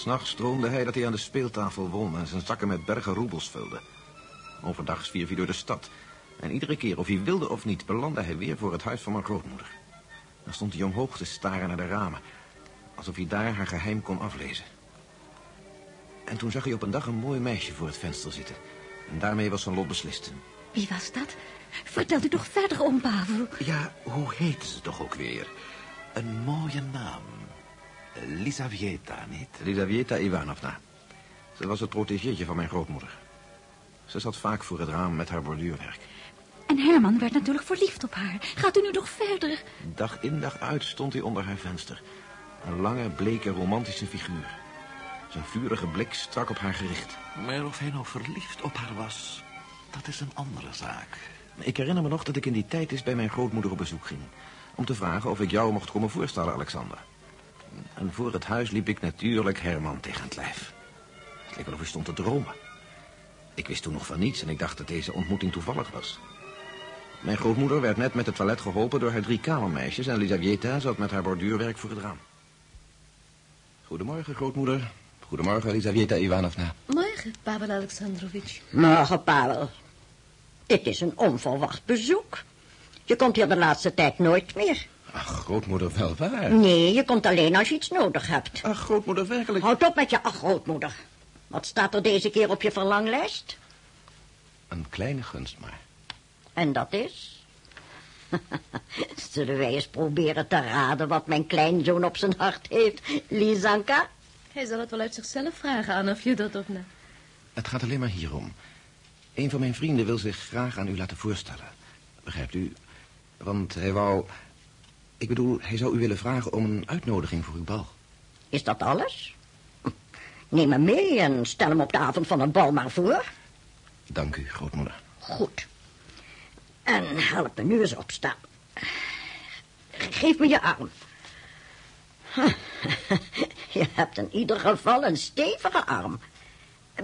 S'nachts droomde hij dat hij aan de speeltafel won en zijn zakken met bergen roebels vulde. Overdag zwierf hij door de stad. En iedere keer, of hij wilde of niet, belandde hij weer voor het huis van mijn grootmoeder. Dan stond hij omhoog te staren naar de ramen. Alsof hij daar haar geheim kon aflezen. En toen zag hij op een dag een mooi meisje voor het venster zitten. En daarmee was zijn lot beslist. Wie was dat? Vertel u toch verder, om Pavel. Ja, hoe heet ze toch ook weer? Een mooie naam. Lisavieta, niet? Lisavieta Ivanovna. Ze was het protegeetje van mijn grootmoeder. Ze zat vaak voor het raam met haar borduurwerk. En Herman werd natuurlijk verliefd op haar. Gaat u nu nog verder? Dag in dag uit stond hij onder haar venster. Een lange, bleke, romantische figuur. Zijn vurige blik strak op haar gericht. Maar of hij nou verliefd op haar was, dat is een andere zaak. Ik herinner me nog dat ik in die tijd eens bij mijn grootmoeder op bezoek ging. Om te vragen of ik jou mocht komen voorstellen, Alexander. En voor het huis liep ik natuurlijk Herman tegen het lijf. Het leek wel of hij stond te dromen. Ik wist toen nog van niets en ik dacht dat deze ontmoeting toevallig was. Mijn grootmoeder werd net met het toilet geholpen door haar drie kamermeisjes... en Lisavieta zat met haar borduurwerk voor het raam. Goedemorgen, grootmoeder. Goedemorgen, Lisavieta Ivanovna. Morgen, Pavel Alexandrovich. Morgen, Pavel. Dit is een onverwacht bezoek. Je komt hier de laatste tijd nooit meer. Ach, grootmoeder, wel waar. Nee, je komt alleen als je iets nodig hebt. Ach, grootmoeder, werkelijk... Houd op met je ach, grootmoeder. Wat staat er deze keer op je verlanglijst? Een kleine gunst maar. En dat is? Zullen wij eens proberen te raden wat mijn kleinzoon op zijn hart heeft, Lisanka? Hij zal het wel uit zichzelf vragen, Anna Fjodotovna. Het gaat alleen maar hierom. Een van mijn vrienden wil zich graag aan u laten voorstellen. Begrijpt u? Want hij wou... Ik bedoel, hij zou u willen vragen om een uitnodiging voor uw bal. Is dat alles? Neem hem mee en stel hem op de avond van het bal maar voor. Dank u, grootmoeder. Goed. En help me nu eens opstaan. Geef me je arm. Je hebt in ieder geval een stevige arm.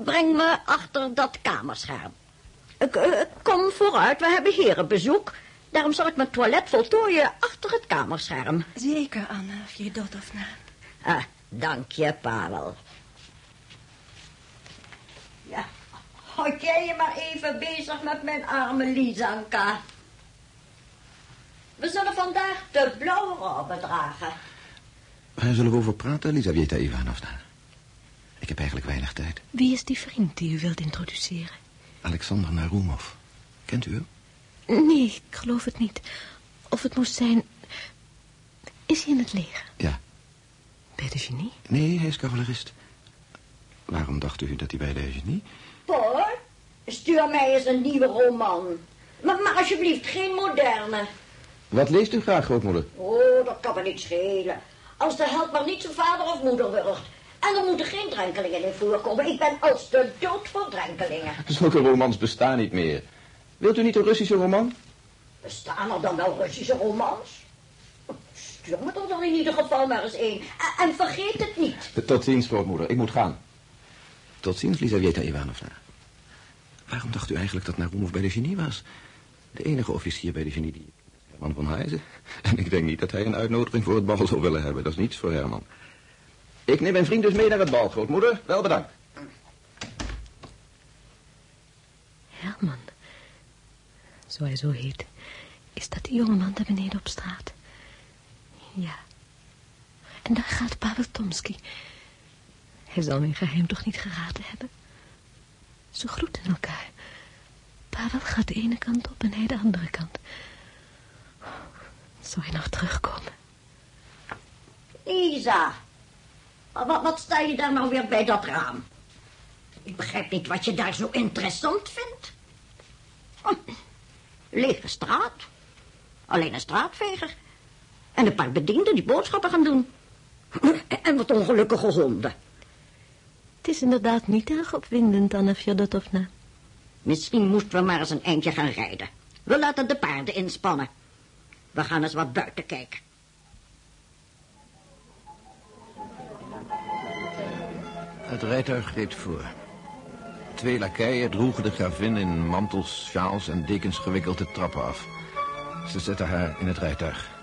Breng me achter dat kamerscherm. Kom vooruit, we hebben herenbezoek. Daarom zal ik mijn toilet voltooien achter het kamerscherm. Zeker, Anna Fjodotovna. Ah, dank je, Pavel. Ja, houd jij je maar even bezig met mijn arme Lisanka. We zullen vandaag de blauwe robben dragen. Waar zullen we over praten, Lisavieta Ivanovna? Ik heb eigenlijk weinig tijd. Wie is die vriend die u wilt introduceren? Alexander Narumov. Kent u hem? Nee, ik geloof het niet. Of het moest zijn... Is hij in het leger? Ja. Bij de genie? Nee, hij is cavalerist. Waarom dacht u dat hij bij de genie? Paul, stuur mij eens een nieuwe roman. Maar, maar alsjeblieft, geen moderne. Wat leest u graag, grootmoeder? Oh, dat kan me niet schelen. Als de held maar niet zijn vader of moeder wordt. En er moeten geen drenkelingen in voorkomen. Ik ben als de dood voor drenkelingen. Zulke romans bestaan niet meer. Wilt u niet een Russische roman? Bestaan er dan wel Russische romans? Stuur me er dan in ieder geval maar eens één. En, en vergeet het niet. Tot ziens, grootmoeder. Ik moet gaan. Tot ziens, Lisaveta Ivanovna. Waarom dacht u eigenlijk dat Narumov bij de genie was? De enige officier bij de genie die... Herman van Heijzen. En ik denk niet dat hij een uitnodiging voor het bal zou willen hebben. Dat is niets voor Herman. Ik neem mijn vriend dus mee naar het bal, grootmoeder. Wel bedankt. Herman. Zo hij zo heet. Is dat die jongeman daar beneden op straat? Ja. En daar gaat Pavel Tomsky. Hij zal mijn geheim toch niet geraden hebben? Ze groeten elkaar. Pavel gaat de ene kant op en hij de andere kant. Zou hij nog terugkomen? Isa, wat, wat sta je daar nou weer bij dat raam? Ik begrijp niet wat je daar zo interessant vindt. Hm. Lege straat. Alleen een straatveger. En een paar bedienden die boodschappen gaan doen. En wat ongelukkige honden. Het is inderdaad niet erg opwindend, Anna Fjodotovna. Misschien moesten we maar eens een eindje gaan rijden. We laten de paarden inspannen. We gaan eens wat buiten kijken. Het rijtuig reed voor. Twee lakeien droegen de gravin in mantels, sjaals en dekens gewikkelde trappen af. Ze zetten haar in het rijtuig.